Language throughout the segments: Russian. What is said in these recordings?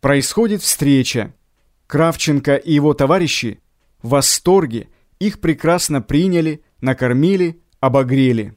происходит встреча. Кравченко и его товарищи в восторге, их прекрасно приняли, накормили, обогрели.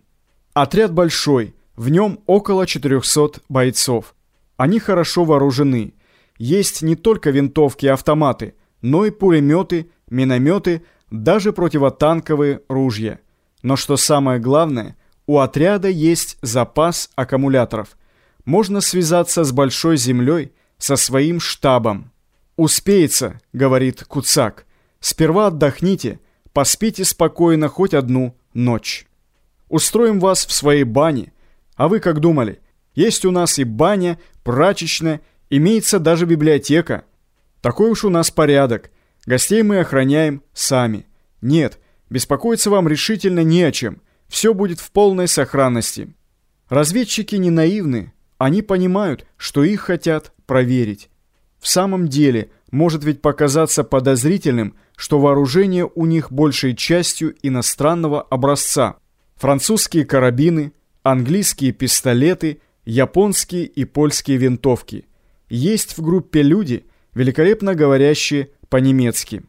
Отряд большой, в нем около 400 бойцов. Они хорошо вооружены. Есть не только винтовки и автоматы, но и пулеметы, минометы, даже противотанковые ружья. Но что самое главное, у отряда есть запас аккумуляторов. Можно связаться с большой землей, со своим штабом. «Успеется», — говорит Куцак. «Сперва отдохните, поспите спокойно хоть одну ночь. Устроим вас в своей бане. А вы как думали? Есть у нас и баня, прачечная, имеется даже библиотека. Такой уж у нас порядок. Гостей мы охраняем сами. Нет, беспокоиться вам решительно не о чем. Все будет в полной сохранности. Разведчики не наивны. Они понимают, что их хотят проверить. В самом деле, может ведь показаться подозрительным, что вооружение у них большей частью иностранного образца. Французские карабины, английские пистолеты, японские и польские винтовки. Есть в группе люди, великолепно говорящие по-немецки.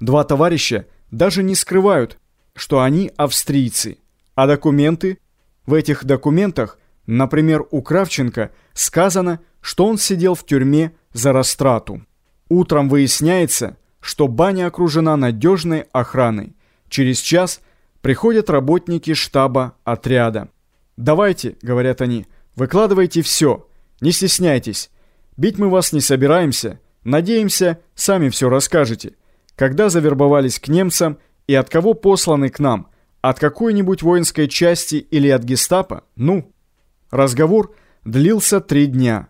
Два товарища даже не скрывают, что они австрийцы. А документы? В этих документах, например, у Кравченко сказано, что он сидел в тюрьме за растрату. Утром выясняется, что баня окружена надежной охраной. Через час приходят работники штаба отряда. «Давайте», — говорят они, — «выкладывайте все, не стесняйтесь. Бить мы вас не собираемся, надеемся, сами все расскажете. Когда завербовались к немцам и от кого посланы к нам, от какой-нибудь воинской части или от гестапо? Ну?» Разговор длился три дня.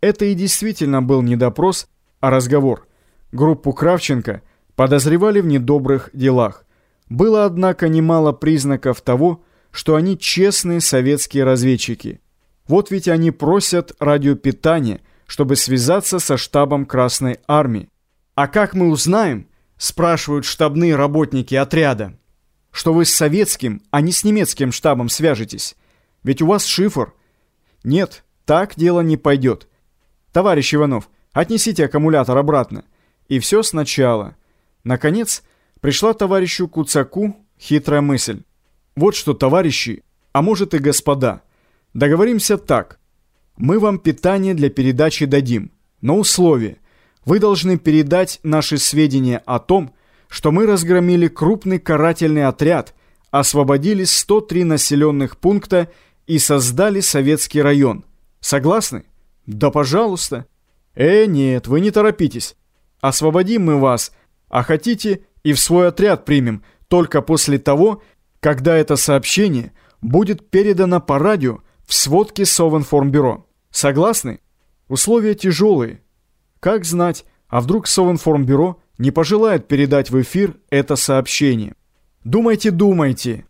Это и действительно был не допрос, а разговор. Группу Кравченко подозревали в недобрых делах. Было, однако, немало признаков того, что они честные советские разведчики. Вот ведь они просят радиопитание, чтобы связаться со штабом Красной Армии. «А как мы узнаем?» – спрашивают штабные работники отряда. «Что вы с советским, а не с немецким штабом свяжетесь? Ведь у вас шифр». «Нет, так дело не пойдет. Товарищ Иванов, отнесите аккумулятор обратно». И все сначала. Наконец, пришла товарищу Куцаку хитрая мысль. Вот что, товарищи, а может и господа, договоримся так. Мы вам питание для передачи дадим, но условие. Вы должны передать наши сведения о том, что мы разгромили крупный карательный отряд, освободили 103 населенных пункта и создали советский район. Согласны? Да пожалуйста. Э, нет, вы не торопитесь. Освободим мы вас, а хотите и в свой отряд примем только после того, когда это сообщение будет передано по радио в сводке Совинформбюро. Согласны? Условия тяжелые. Как знать, а вдруг Совинформбюро не пожелает передать в эфир это сообщение? Думайте, думайте.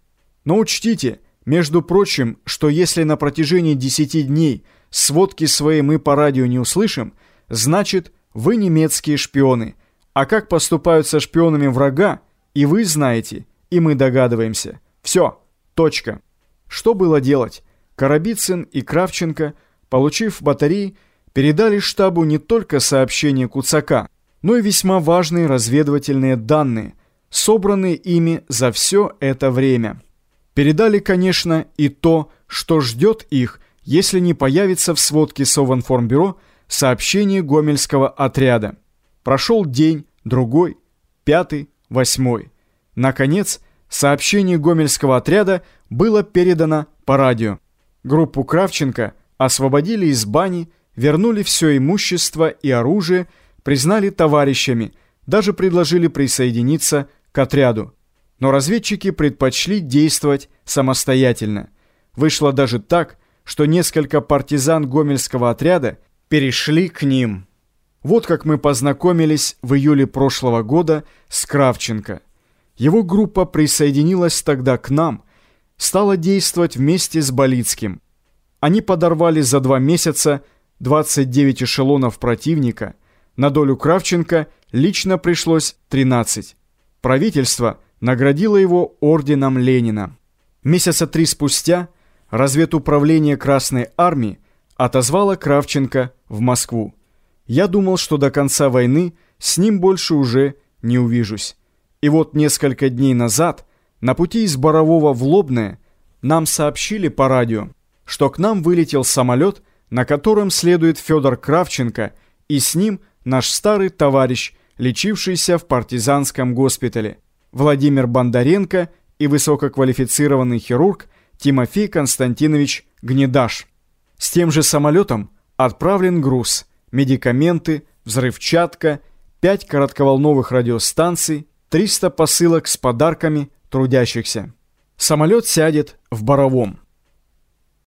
Но учтите, между прочим, что если на протяжении 10 дней сводки свои мы по радио не услышим, значит – вы немецкие шпионы. А как поступают со шпионами врага, и вы знаете, и мы догадываемся. Все, точка. Что было делать? Карабицын и Кравченко, получив батареи, передали штабу не только сообщение Куцака, но и весьма важные разведывательные данные, собранные ими за все это время. Передали, конечно, и то, что ждет их, если не появится в сводке Совинформбюро сообщение Гомельского отряда. Прошел день, другой, пятый, восьмой. Наконец, сообщение Гомельского отряда было передано по радио. Группу Кравченко освободили из бани, вернули все имущество и оружие, признали товарищами, даже предложили присоединиться к отряду. Но разведчики предпочли действовать самостоятельно. Вышло даже так, что несколько партизан Гомельского отряда перешли к ним. Вот как мы познакомились в июле прошлого года с Кравченко. Его группа присоединилась тогда к нам, стала действовать вместе с Болицким. Они подорвали за два месяца 29 эшелонов противника, на долю Кравченко лично пришлось 13. Правительство наградило его орденом Ленина. Месяца три спустя разведуправление Красной Армии отозвала Кравченко в Москву. Я думал, что до конца войны с ним больше уже не увижусь. И вот несколько дней назад на пути из Борового в Лобное нам сообщили по радио, что к нам вылетел самолет, на котором следует Федор Кравченко, и с ним наш старый товарищ, лечившийся в партизанском госпитале, Владимир Бондаренко и высококвалифицированный хирург Тимофей Константинович Гнедаш. С тем же самолетом отправлен груз, медикаменты, взрывчатка, 5 коротковолновых радиостанций, 300 посылок с подарками трудящихся. Самолет сядет в Боровом.